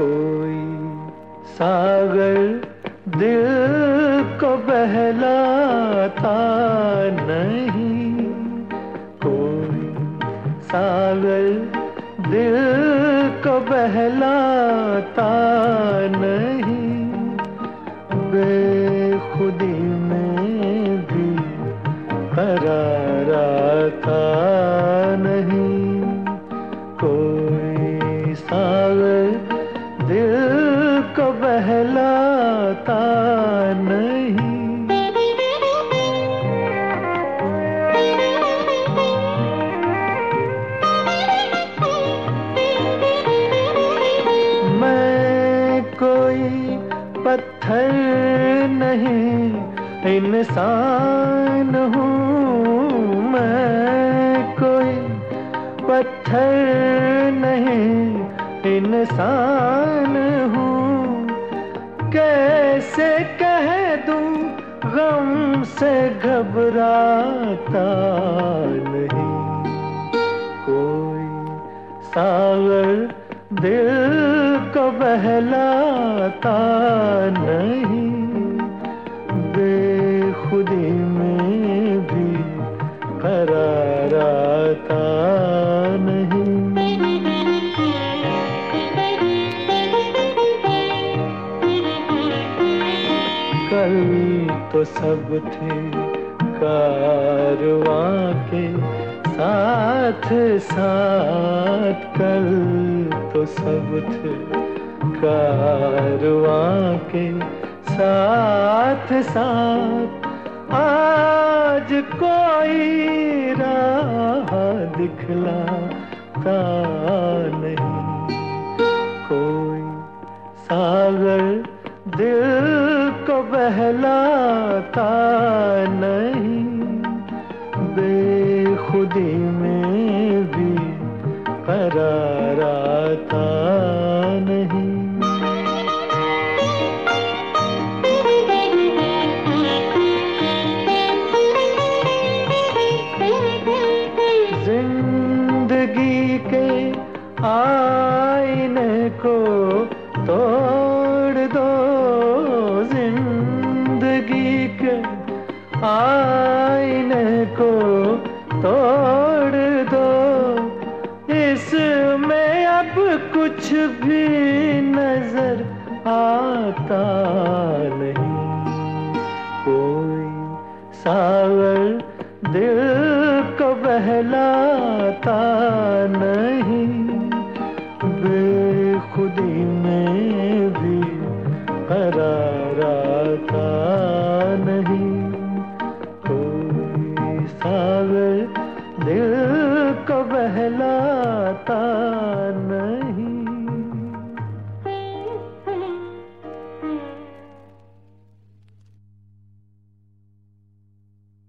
कोई सागर दिल को बहलाता नहीं। कोई सागर दिल को बहलाता नहीं। को बहलाता नहीं। मैं कोई पत्थर नहीं इंसान हूँ। कैसे कह दूँ गम से घबराता नहीं। कोई सागर दिल को बहलाता नहीं। कल तो सब थे कारवां के साथ साथ कल तो सब थे कारवां के साथ साथ। आज कोई राह दिखलाता नहीं। कोई सागर दिल को बहलाता नहीं बेखुदी में भी कराराता नहीं। ज़िंदगी के आईने को तोड़ आईने को तोड़ दो। इसमें अब कुछ भी नज़र आता नहीं। कोई सागर दिल को बहलाता नहीं। बेखुदी में भी कराराता दिल को बहलाता नहीं।